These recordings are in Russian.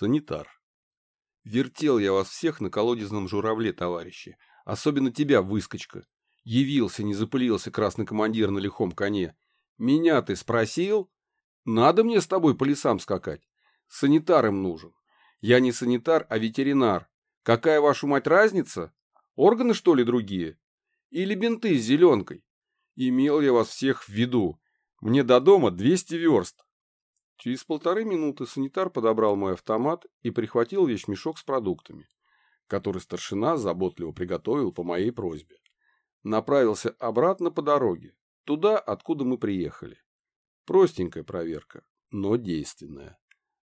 Санитар. Вертел я вас всех на колодезном журавле, товарищи. Особенно тебя, выскочка. Явился, не запылился красный командир на лихом коне. Меня ты спросил? Надо мне с тобой по лесам скакать. Санитар им нужен. Я не санитар, а ветеринар. Какая вашу мать разница? Органы, что ли, другие? Или бинты с зеленкой? Имел я вас всех в виду. Мне до дома 200 верст. Через полторы минуты санитар подобрал мой автомат и прихватил вещмешок с продуктами, который старшина заботливо приготовил по моей просьбе. Направился обратно по дороге, туда, откуда мы приехали. Простенькая проверка, но действенная.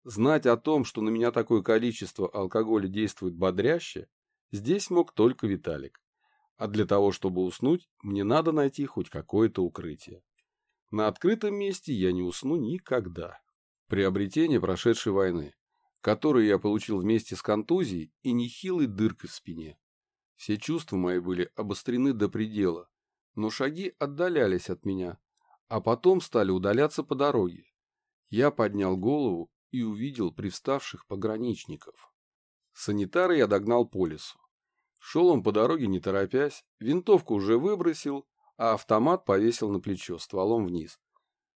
Знать о том, что на меня такое количество алкоголя действует бодряще, здесь мог только Виталик. А для того, чтобы уснуть, мне надо найти хоть какое-то укрытие. На открытом месте я не усну никогда. Приобретение прошедшей войны, которую я получил вместе с контузией и нехилой дыркой в спине. Все чувства мои были обострены до предела, но шаги отдалялись от меня, а потом стали удаляться по дороге. Я поднял голову и увидел привставших пограничников. Санитара я догнал по лесу. Шел он по дороге не торопясь, винтовку уже выбросил, а автомат повесил на плечо стволом вниз,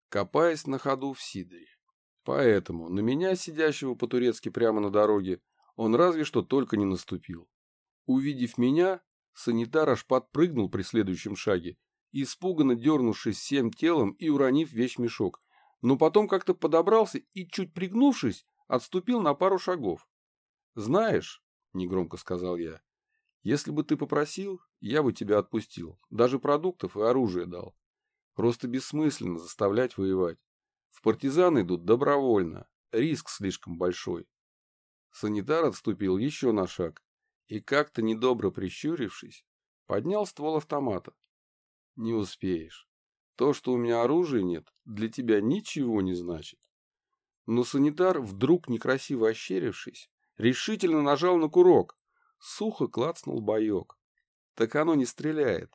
копаясь на ходу в сидре. Поэтому на меня, сидящего по-турецки прямо на дороге, он разве что только не наступил. Увидев меня, санитар аж подпрыгнул при следующем шаге, испуганно дернувшись всем телом и уронив вещмешок, но потом как-то подобрался и, чуть пригнувшись, отступил на пару шагов. «Знаешь», — негромко сказал я, — «если бы ты попросил, я бы тебя отпустил, даже продуктов и оружие дал. Просто бессмысленно заставлять воевать. В партизаны идут добровольно, риск слишком большой. Санитар отступил еще на шаг и, как-то недобро прищурившись, поднял ствол автомата. Не успеешь. То, что у меня оружия нет, для тебя ничего не значит. Но санитар, вдруг некрасиво ощерившись, решительно нажал на курок. Сухо клацнул боек. Так оно не стреляет.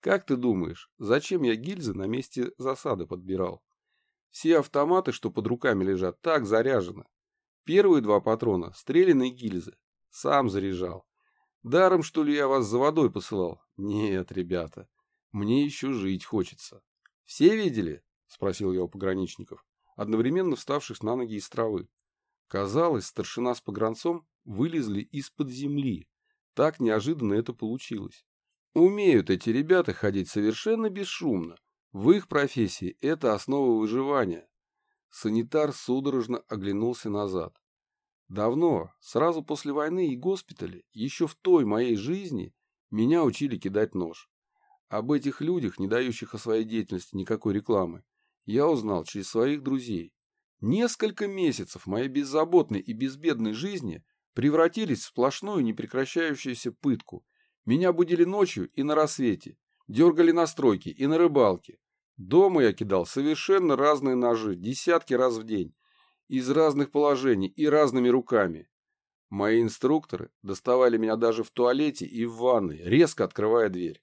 Как ты думаешь, зачем я гильзы на месте засады подбирал? Все автоматы, что под руками лежат, так заряжены. Первые два патрона — стреляные гильзы. Сам заряжал. Даром, что ли, я вас за водой посылал? Нет, ребята, мне еще жить хочется. Все видели? — спросил я у пограничников, одновременно вставших на ноги из травы. Казалось, старшина с погранцом вылезли из-под земли. Так неожиданно это получилось. Умеют эти ребята ходить совершенно бесшумно, в их профессии это основа выживания. Санитар судорожно оглянулся назад. Давно, сразу после войны и госпиталя, еще в той моей жизни, меня учили кидать нож. Об этих людях, не дающих о своей деятельности никакой рекламы, я узнал через своих друзей. Несколько месяцев моей беззаботной и безбедной жизни превратились в сплошную непрекращающуюся пытку. Меня будили ночью и на рассвете, дергали на стройке и на рыбалке. Дома я кидал совершенно разные ножи, десятки раз в день, из разных положений и разными руками. Мои инструкторы доставали меня даже в туалете и в ванной, резко открывая дверь.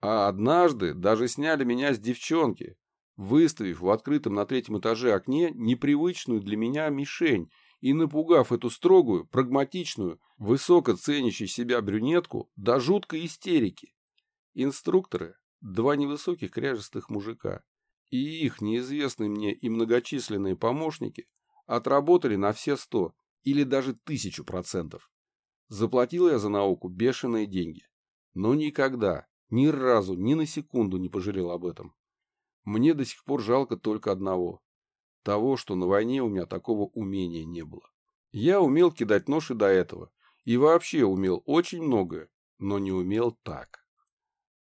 А однажды даже сняли меня с девчонки, выставив в открытом на третьем этаже окне непривычную для меня мишень и напугав эту строгую, прагматичную, высоко ценящую себя брюнетку до жуткой истерики. Инструкторы, два невысоких кряжестых мужика, и их неизвестные мне и многочисленные помощники отработали на все сто или даже тысячу процентов. Заплатил я за науку бешеные деньги, но никогда, ни разу, ни на секунду не пожалел об этом. Мне до сих пор жалко только одного. Того, что на войне у меня такого умения не было. Я умел кидать нож и до этого. И вообще умел очень многое, но не умел так.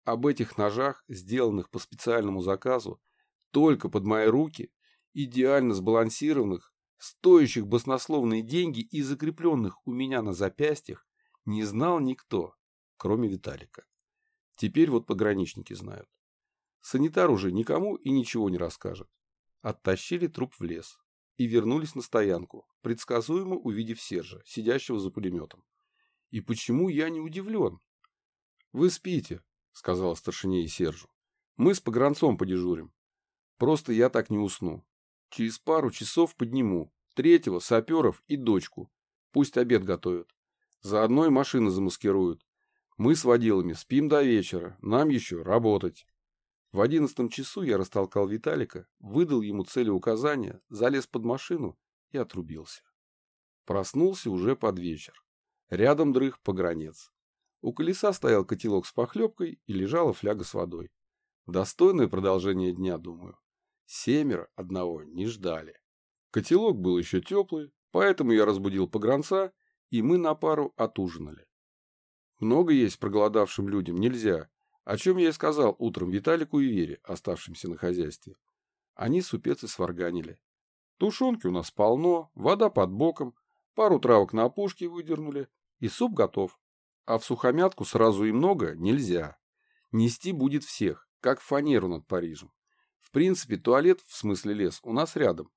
Об этих ножах, сделанных по специальному заказу, только под мои руки, идеально сбалансированных, стоящих баснословные деньги и закрепленных у меня на запястьях, не знал никто, кроме Виталика. Теперь вот пограничники знают. Санитар уже никому и ничего не расскажет. Оттащили труп в лес и вернулись на стоянку, предсказуемо увидев Сержа, сидящего за пулеметом. И почему я не удивлен? Вы спите, — сказала старшине и Сержу. «Мы с погранцом подежурим. Просто я так не усну. Через пару часов подниму. Третьего, саперов и дочку. Пусть обед готовят. Заодно и машины замаскируют. Мы с водилами спим до вечера, нам еще работать. В одиннадцатом часу я растолкал Виталика, выдал ему цели указания, залез под машину и отрубился. Проснулся уже под вечер. Рядом дрых погранец. У колеса стоял котелок с похлебкой и лежала фляга с водой. Достойное продолжение дня, думаю. Семеро одного не ждали. Котелок был еще теплый, поэтому я разбудил погранца, и мы на пару отужинали. Много есть проголодавшим людям нельзя, о чем я и сказал утром Виталику и Вере, оставшимся на хозяйстве. Они супец и сварганили. Тушенки у нас полно, вода под боком, пару травок на опушке выдернули, и суп готов. А в сухомятку сразу и много нельзя. Нести будет всех, как фанеру над Парижем. В принципе, туалет, в смысле лес, у нас рядом.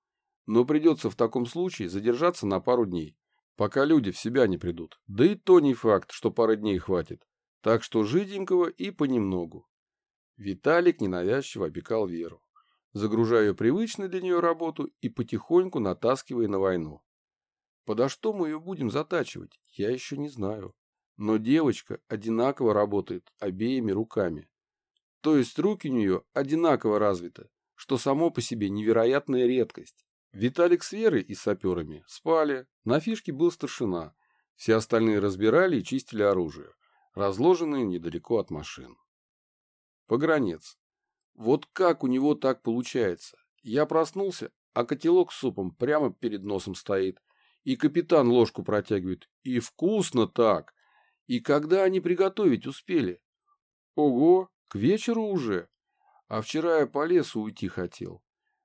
Но придется в таком случае задержаться на пару дней пока люди в себя не придут. Да и то не факт, что пары дней хватит. Так что жиденького и понемногу. Виталик ненавязчиво опекал Веру, загружая ее привычную для нее работу и потихоньку натаскивая на войну. Подо что мы ее будем затачивать, я еще не знаю. Но девочка одинаково работает обеими руками. То есть руки у нее одинаково развиты, что само по себе невероятная редкость. Виталик с Верой и саперами спали, на фишке был старшина. Все остальные разбирали и чистили оружие, разложенное недалеко от машин. Погранец. Вот как у него так получается? Я проснулся, а котелок с супом прямо перед носом стоит. И капитан ложку протягивает. И вкусно так. И когда они приготовить успели? Ого, к вечеру уже. А вчера я по лесу уйти хотел.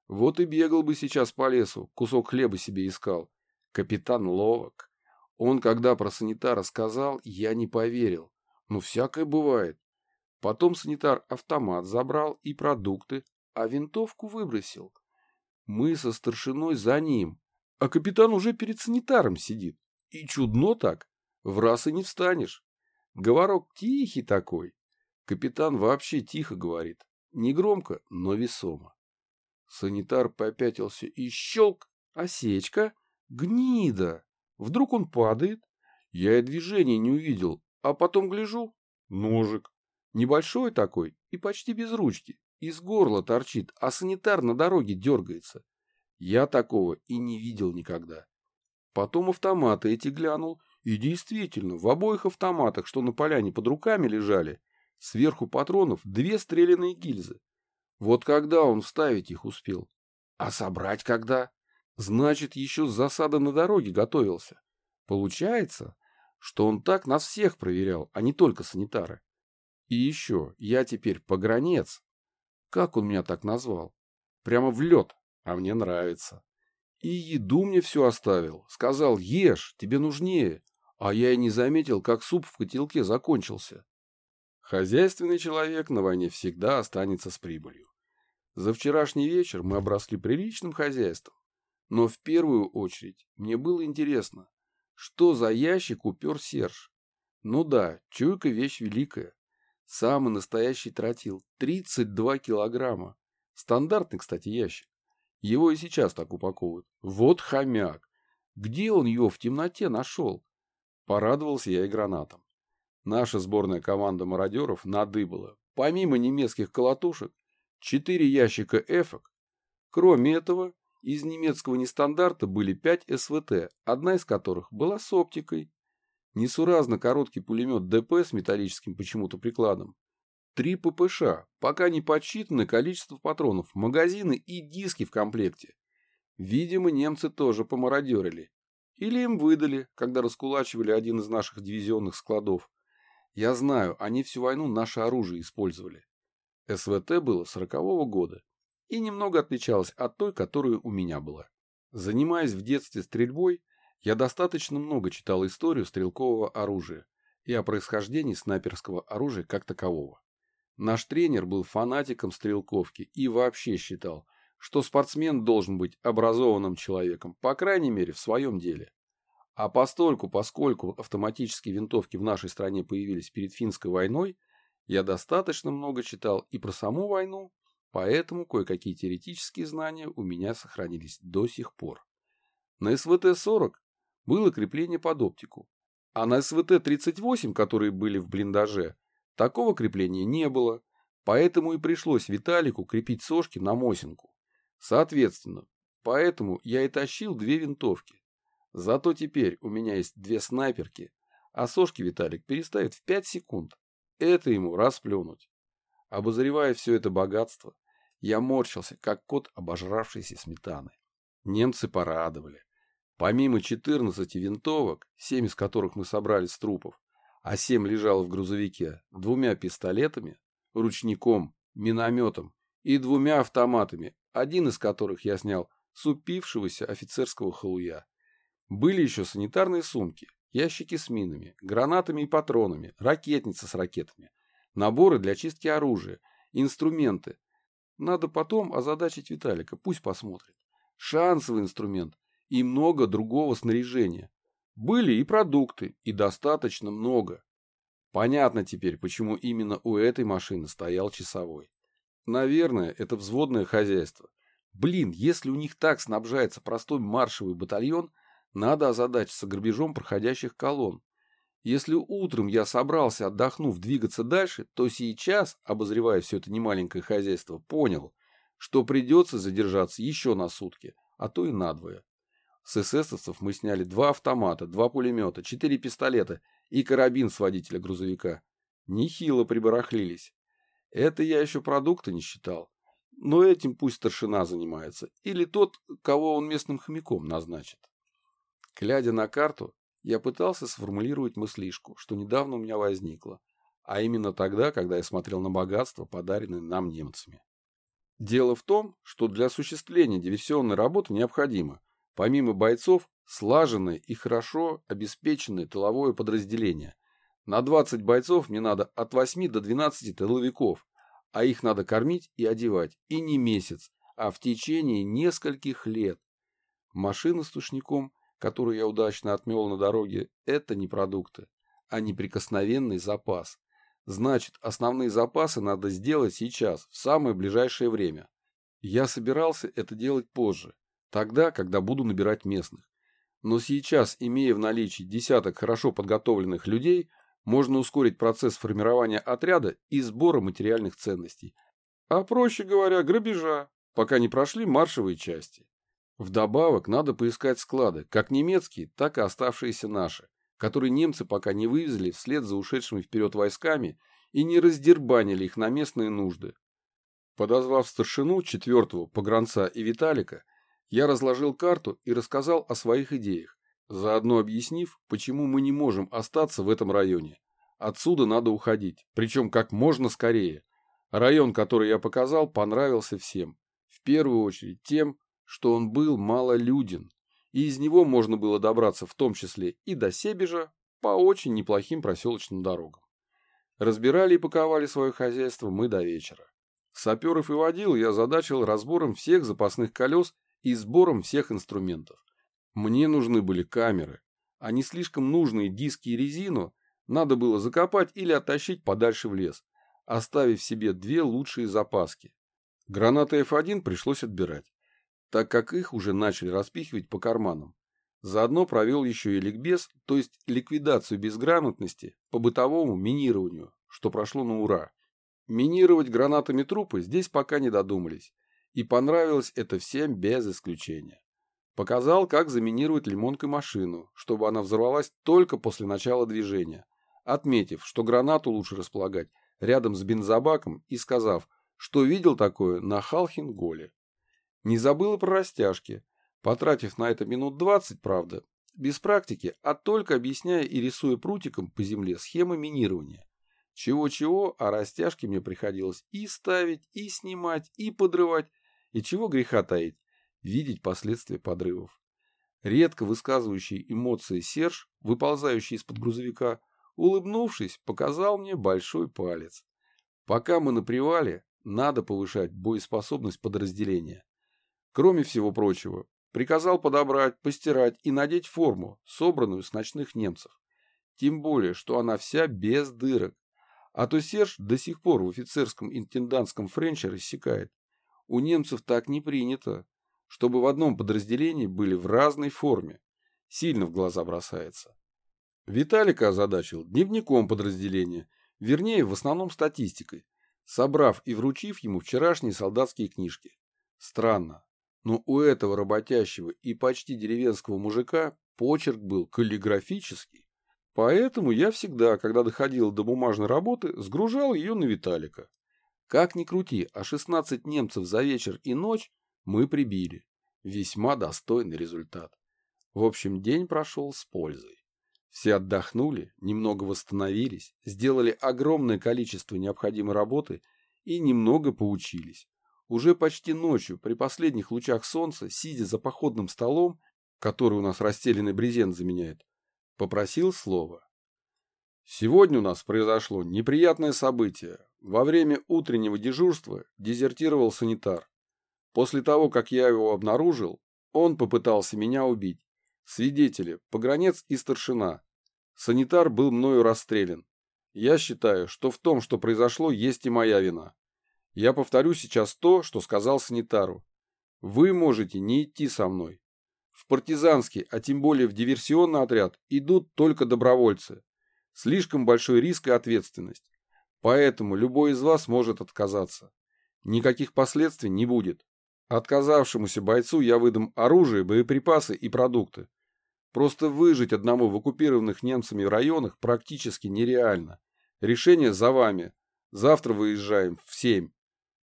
Вот и бегал бы сейчас по лесу, кусок хлеба себе искал. Капитан ловок. Он, когда про санитара сказал, я не поверил. Ну, всякое бывает. Потом санитар автомат забрал и продукты, а винтовку выбросил. Мы со старшиной за ним, а капитан уже перед санитаром сидит. И чудно так, в раз и не встанешь. Говорок тихий такой. Капитан вообще тихо говорит, не громко, но весомо. Санитар попятился и щелк. Осечка. Гнида. Вдруг он падает. Я и движения не увидел, а потом гляжу. Ножик. Небольшой такой и почти без ручки. Из горла торчит, а санитар на дороге дергается. Я такого и не видел никогда. Потом автоматы эти глянул, и действительно, в обоих автоматах, что на поляне под руками лежали, сверху патронов две стреляные гильзы. Вот когда он вставить их успел? А собрать когда? Значит, еще с засады на дороге готовился. Получается, что он так нас всех проверял, а не только санитары. И еще, я теперь погранец. Как он меня так назвал? Прямо в лед, а мне нравится. И еду мне все оставил. Сказал, ешь, тебе нужнее. А я и не заметил, как суп в котелке закончился. Хозяйственный человек на войне всегда останется с прибылью. За вчерашний вечер мы обросли приличным хозяйством. Но в первую очередь мне было интересно, что за ящик упер Серж. Ну да, чуйка вещь великая. Самый настоящий тротил. 32 килограмма. Стандартный, кстати, ящик. Его и сейчас так упаковывают. Вот хомяк. Где он его в темноте нашел? Порадовался я и гранатом. Наша сборная команда мародеров надыбала. Помимо немецких колотушек, четыре ящика эфок. Кроме этого, из немецкого нестандарта были пять СВТ, одна из которых была с оптикой. Несуразно короткий пулемет ДП с металлическим почему-то прикладом. Три ППШ, пока не подсчитано количество патронов, магазины и диски в комплекте. Видимо, немцы тоже помародерили. Или им выдали, когда раскулачивали один из наших дивизионных складов. Я знаю, они всю войну наше оружие использовали. СВТ было сорокового года и немного отличалась от той, которая у меня была. Занимаясь в детстве стрельбой, я достаточно много читал историю стрелкового оружия и о происхождении снайперского оружия как такового. Наш тренер был фанатиком стрелковки и вообще считал, что спортсмен должен быть образованным человеком, по крайней мере, в своем деле. А постольку, поскольку автоматические винтовки в нашей стране появились перед финской войной, я достаточно много читал и про саму войну, поэтому кое-какие теоретические знания у меня сохранились до сих пор. На СВТ-40 было крепление под оптику. А на СВТ-38, которые были в блиндаже, такого крепления не было, поэтому и пришлось Виталику крепить сошки на Мосинку. Соответственно, поэтому я и тащил две винтовки. Зато теперь у меня есть две снайперки, а сошки Виталик переставит в 5 секунд. Это ему расплюнуть. Обозревая все это богатство, я морщился, как кот, обожравшийся сметаны. Немцы порадовали. Помимо 14 винтовок, 7 из которых мы собрали с трупов, а 7 лежало в грузовике, двумя пистолетами, ручником, минометом и двумя автоматами, один из которых я снял с упившегося офицерского халуя. Были еще санитарные сумки, ящики с минами, гранатами и патронами, ракетницы с ракетами, наборы для чистки оружия, инструменты. Надо потом озадачить Виталика, пусть посмотрит. Шансовый инструмент и много другого снаряжения. Были и продукты, и достаточно много. Понятно теперь, почему именно у этой машины стоял часовой. Наверное, это взводное хозяйство. Блин, если у них так снабжается простой маршевый батальон, надо озадачиться грабежом проходящих колонн. Если утром я собрался, отдохнув, двигаться дальше, то сейчас, обозревая все это немаленькое хозяйство, понял, что придется задержаться еще на сутки, а то и надвое. С эсэсовцев мы сняли два автомата, два пулемета, четыре пистолета и карабин с водителя грузовика. Нехило прибарахлились. Это я еще продукты не считал. Но этим пусть старшина занимается. Или тот, кого он местным хомяком назначит. Глядя на карту, я пытался сформулировать мыслишку, что недавно у меня возникло, а именно тогда, когда я смотрел на богатство, подаренное нам немцами. Дело в том, что для осуществления диверсионной работы необходимо, помимо бойцов, слаженное и хорошо обеспеченное тыловое подразделение. На 20 бойцов мне надо от 8 до 12 тыловиков, а их надо кормить и одевать, и не месяц, а в течение нескольких лет. Машина с тушником которую я удачно отмел на дороге, это не продукты, а неприкосновенный запас. Значит, основные запасы надо сделать сейчас, в самое ближайшее время. Я собирался это делать позже, тогда, когда буду набирать местных. Но сейчас, имея в наличии десяток хорошо подготовленных людей, можно ускорить процесс формирования отряда и сбора материальных ценностей. А проще говоря, грабежа, пока не прошли маршевые части. Вдобавок надо поискать склады, как немецкие, так и оставшиеся наши, которые немцы пока не вывезли вслед за ушедшими вперед войсками и не раздербанили их на местные нужды. Подозвав старшину, четвертого, погранца и Виталика, я разложил карту и рассказал о своих идеях, заодно объяснив, почему мы не можем остаться в этом районе. Отсюда надо уходить, причем как можно скорее. Район, который я показал, понравился всем. В первую очередь тем, что он был малолюден, и из него можно было добраться в том числе и до Себежа по очень неплохим проселочным дорогам. Разбирали и паковали свое хозяйство мы до вечера. Саперов и водил я задачил разбором всех запасных колес и сбором всех инструментов. Мне нужны были камеры, а не слишком нужные диски и резину надо было закопать или оттащить подальше в лес, оставив себе две лучшие запаски. Гранаты F1 пришлось отбирать так как их уже начали распихивать по карманам. Заодно провел еще и ликбез, то есть ликвидацию безграмотности по бытовому минированию, что прошло на ура. Минировать гранатами трупы здесь пока не додумались, и понравилось это всем без исключения. Показал, как заминировать лимонкой машину, чтобы она взорвалась только после начала движения, отметив, что гранату лучше располагать рядом с бензобаком и сказав, что видел такое на Халхин-Голе. Не забыл и про растяжки, потратив на это минут двадцать, правда, без практики, а только объясняя и рисуя прутиком по земле схемы минирования. Чего-чего, а растяжки мне приходилось и ставить, и снимать, и подрывать, и чего греха таить, видеть последствия подрывов. Редко высказывающий эмоции Серж, выползающий из-под грузовика, улыбнувшись, показал мне большой палец. Пока мы на привале, надо повышать боеспособность подразделения. Кроме всего прочего, приказал подобрать, постирать и надеть форму, собранную с ночных немцев. Тем более, что она вся без дырок. А то Серж до сих пор в офицерском интендантском френче рассекает. У немцев так не принято, чтобы в одном подразделении были в разной форме. Сильно в глаза бросается. Виталика озадачил дневником подразделения, вернее, в основном статистикой, собрав и вручив ему вчерашние солдатские книжки. Странно, но у этого работящего и почти деревенского мужика почерк был каллиграфический. Поэтому я всегда, когда доходил до бумажной работы, сгружал ее на Виталика. Как ни крути, а 16 немцев за вечер и ночь мы прибили. Весьма достойный результат. В общем, день прошел с пользой. Все отдохнули, немного восстановились, сделали огромное количество необходимой работы и немного поучились. Уже почти ночью, при последних лучах солнца, сидя за походным столом, который у нас расстеленный брезент заменяет, попросил слова. Сегодня у нас произошло неприятное событие. Во время утреннего дежурства дезертировал санитар. После того, как я его обнаружил, он попытался меня убить. Свидетели, погранец и старшина. Санитар был мною расстрелян. Я считаю, что в том, что произошло, есть и моя вина. Я повторю сейчас то, что сказал санитару. Вы можете не идти со мной. В партизанский, а тем более в диверсионный отряд идут только добровольцы. Слишком большой риск и ответственность. Поэтому любой из вас может отказаться. Никаких последствий не будет. Отказавшемуся бойцу я выдам оружие, боеприпасы и продукты. Просто выжить одному в оккупированных немцами районах практически нереально. Решение за вами. Завтра выезжаем в 7.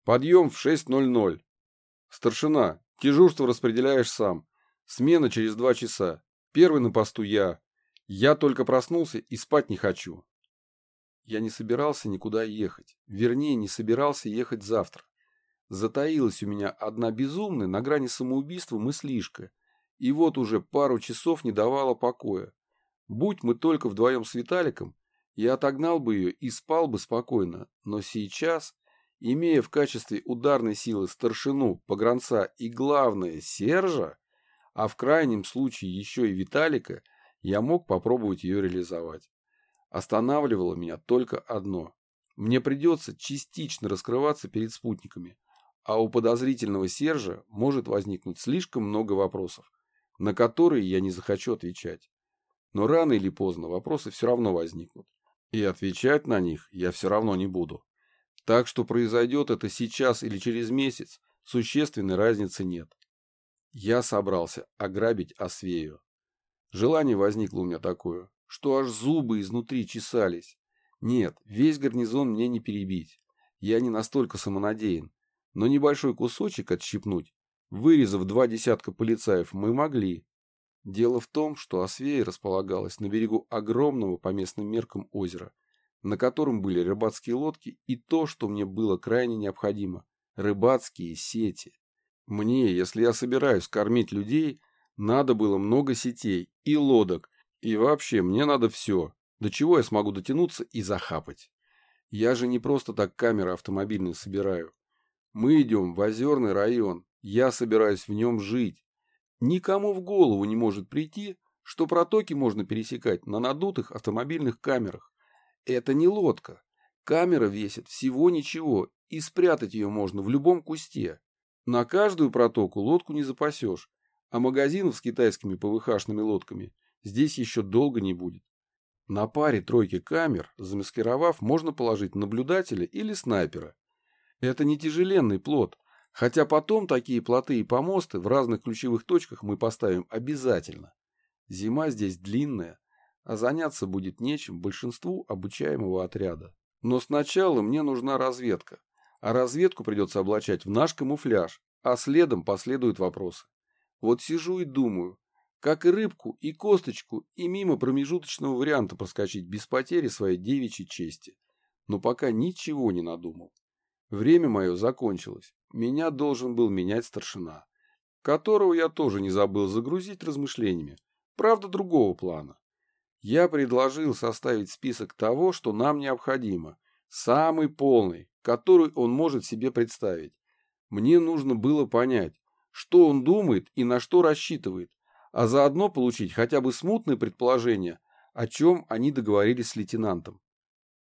Подъем в 6.00. Старшина, дежурство распределяешь сам. Смена через два часа. Первый на посту я. Я только проснулся и спать не хочу. Я не собирался никуда ехать. Вернее, не собирался ехать завтра. Затаилась у меня одна безумная на грани самоубийства мыслишка – и вот уже пару часов не давала покоя. Будь мы только вдвоем с Виталиком, я отогнал бы ее и спал бы спокойно, но сейчас, имея в качестве ударной силы старшину, погранца и, главное, Сержа, а в крайнем случае еще и Виталика, я мог попробовать ее реализовать. Останавливало меня только одно. Мне придется частично раскрываться перед спутниками, а у подозрительного Сержа может возникнуть слишком много вопросов, на которые я не захочу отвечать. Но рано или поздно вопросы все равно возникнут. И отвечать на них я все равно не буду. Так что произойдет это сейчас или через месяц, существенной разницы нет. Я собрался ограбить Освею. Желание возникло у меня такое, что аж зубы изнутри чесались. Нет, весь гарнизон мне не перебить. Я не настолько самонадеян. Но небольшой кусочек отщипнуть Вырезав два десятка полицаев, мы могли. Дело в том, что Освея располагалась на берегу огромного по местным меркам озера, на котором были рыбацкие лодки и то, что мне было крайне необходимо – рыбацкие сети. Мне, если я собираюсь кормить людей, надо было много сетей и лодок, и вообще мне надо все, до чего я смогу дотянуться и захапать. Я же не просто так камеры автомобильные собираю. Мы идем в озерный район, я собираюсь в нем жить. Никому в голову не может прийти, что протоки можно пересекать на надутых автомобильных камерах. Это не лодка. Камера весит всего ничего, и спрятать ее можно в любом кусте. На каждую протоку лодку не запасешь, а магазинов с китайскими ПВХшными лодками здесь еще долго не будет. На паре тройки камер, замаскировав, можно положить наблюдателя или снайпера. Это не тяжеленный плод, Хотя потом такие плоты и помосты в разных ключевых точках мы поставим обязательно. Зима здесь длинная, а заняться будет нечем большинству обучаемого отряда. Но сначала мне нужна разведка, а разведку придется облачать в наш камуфляж, а следом последуют вопросы. Вот сижу и думаю, как и рыбку, и косточку, и мимо промежуточного варианта проскочить без потери своей девичьей чести. Но пока ничего не надумал. Время мое закончилось. Меня должен был менять старшина, которого я тоже не забыл загрузить размышлениями, правда другого плана. Я предложил составить список того, что нам необходимо, самый полный, который он может себе представить. Мне нужно было понять, что он думает и на что рассчитывает, а заодно получить хотя бы смутное предположение, о чем они договорились с лейтенантом.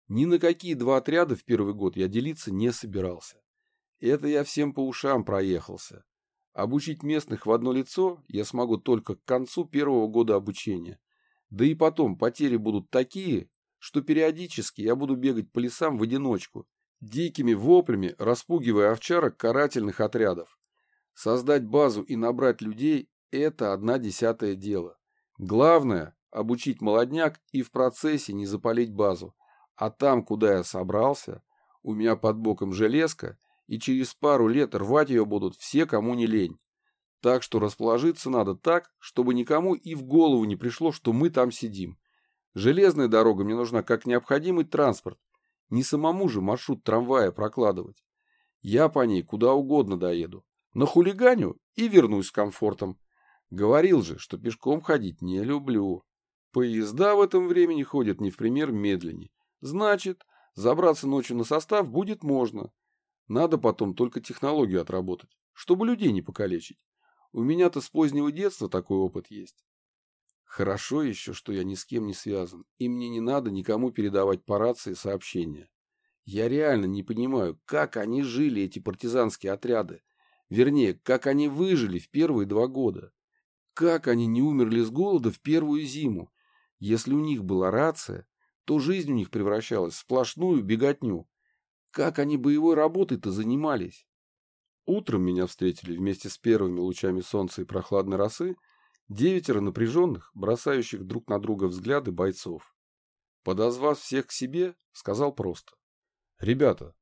Ни на какие два отряда в первый год я делиться не собирался. Это я всем по ушам проехался. Обучить местных в одно лицо я смогу только к концу первого года обучения. Да и потом потери будут такие, что периодически я буду бегать по лесам в одиночку, дикими воплями распугивая овчарок карательных отрядов. Создать базу и набрать людей – это одна десятая дело. Главное – обучить молодняк и в процессе не запалить базу. А там, куда я собрался, у меня под боком железка, и через пару лет рвать ее будут все, кому не лень. Так что расположиться надо так, чтобы никому и в голову не пришло, что мы там сидим. Железная дорога мне нужна как необходимый транспорт. Не самому же маршрут трамвая прокладывать. Я по ней куда угодно доеду. На хулиганю и вернусь с комфортом. Говорил же, что пешком ходить не люблю. Поезда в этом времени ходят не в пример медленнее. Значит, забраться ночью на состав будет можно. Надо потом только технологию отработать, чтобы людей не покалечить. У меня-то с позднего детства такой опыт есть. Хорошо еще, что я ни с кем не связан, и мне не надо никому передавать по рации сообщения. Я реально не понимаю, как они жили, эти партизанские отряды. Вернее, как они выжили в первые два года. Как они не умерли с голода в первую зиму. Если у них была рация, то жизнь у них превращалась в сплошную беготню. Как они боевой работой-то занимались? Утром меня встретили вместе с первыми лучами солнца и прохладной росы Девятеро напряженных, бросающих друг на друга взгляды бойцов. Подозвав всех к себе, сказал просто. «Ребята,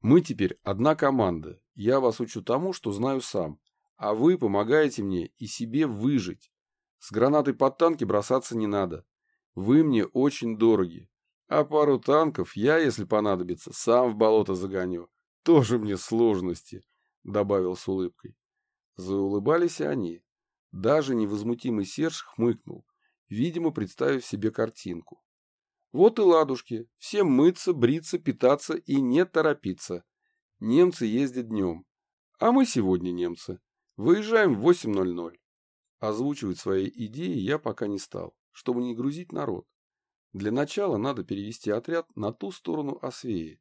мы теперь одна команда. Я вас учу тому, что знаю сам. А вы помогаете мне и себе выжить. С гранатой под танки бросаться не надо. Вы мне очень дороги. А пару танков я, если понадобится, сам в болото загоню. Тоже мне сложности», — добавил с улыбкой. Заулыбались они. Даже невозмутимый Серж хмыкнул, видимо, представив себе картинку. Вот и ладушки, всем мыться, бриться, питаться и не торопиться. Немцы ездят днем. А мы сегодня немцы. Выезжаем в 8.00. Озвучивать свои идеи я пока не стал, чтобы не грузить народ. Для начала надо перевести отряд на ту сторону Освеи.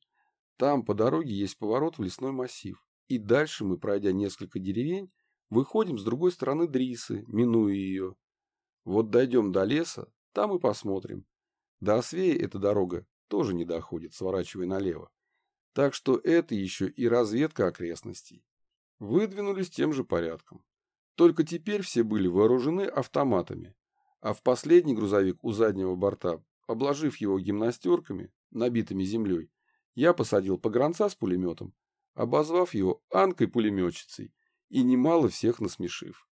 Там по дороге есть поворот в лесной массив. И дальше мы, пройдя несколько деревень, Выходим с другой стороны Дрисы, минуя ее. Вот дойдем до леса, там и посмотрим. До Освеи эта дорога тоже не доходит, сворачивая налево. Так что это еще и разведка окрестностей. Выдвинулись тем же порядком. Только теперь все были вооружены автоматами, а в последний грузовик у заднего борта, обложив его гимнастерками, набитыми землей, я посадил погранца с пулеметом, обозвав его Анкой-пулеметчицей и немало всех насмешив.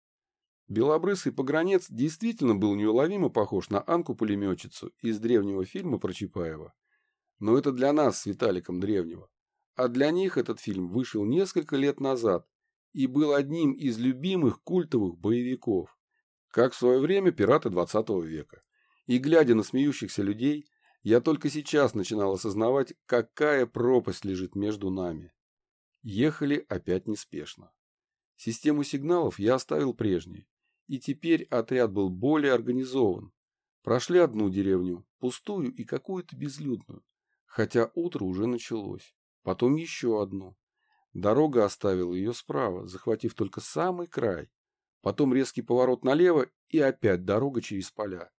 Белобрысый погранец действительно был неуловимо похож на Анку-пулеметчицу из древнего фильма про Чапаева. Но это для нас с Виталиком древнего. А для них этот фильм вышел несколько лет назад и был одним из любимых культовых боевиков, как в свое время пираты 20 века. И глядя на смеющихся людей, я только сейчас начинал осознавать, какая пропасть лежит между нами. Ехали опять неспешно. Систему сигналов я оставил прежней, и теперь отряд был более организован. Прошли одну деревню, пустую и какую-то безлюдную, хотя утро уже началось. Потом еще одну. Дорога оставила ее справа, захватив только самый край. Потом резкий поворот налево и опять дорога через поля.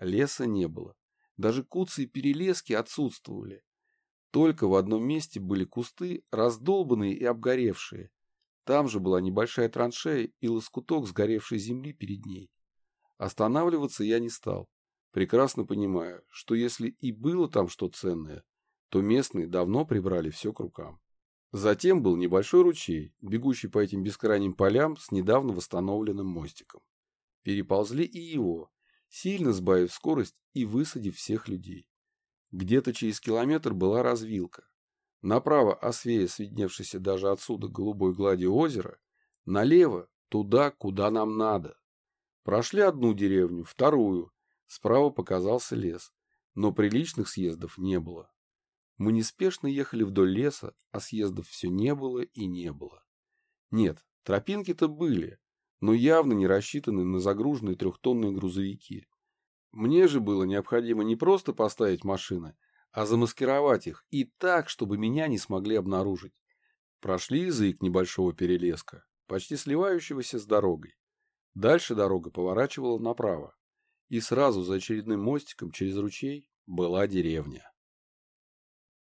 Леса не было. Даже куцы и перелески отсутствовали. Только в одном месте были кусты, раздолбанные и обгоревшие, там же была небольшая траншея и лоскуток сгоревшей земли перед ней. Останавливаться я не стал, прекрасно понимая, что если и было там что ценное, то местные давно прибрали все к рукам. Затем был небольшой ручей, бегущий по этим бескрайним полям с недавно восстановленным мостиком. Переползли и его, сильно сбавив скорость и высадив всех людей. Где-то через километр была развилка, Направо освея свидневшейся даже отсюда голубой глади озера, налево туда, куда нам надо. Прошли одну деревню, вторую, справа показался лес, но приличных съездов не было. Мы неспешно ехали вдоль леса, а съездов все не было и не было. Нет, тропинки-то были, но явно не рассчитаны на загруженные трехтонные грузовики. Мне же было необходимо не просто поставить машины, а замаскировать их и так, чтобы меня не смогли обнаружить. Прошли язык небольшого перелеска, почти сливающегося с дорогой. Дальше дорога поворачивала направо. И сразу за очередным мостиком через ручей была деревня.